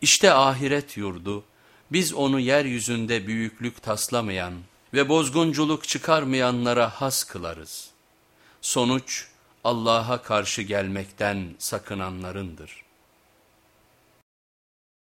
İşte ahiret yurdu, biz onu yeryüzünde büyüklük taslamayan ve bozgunculuk çıkarmayanlara has kılarız. Sonuç Allah'a karşı gelmekten sakınanlarındır.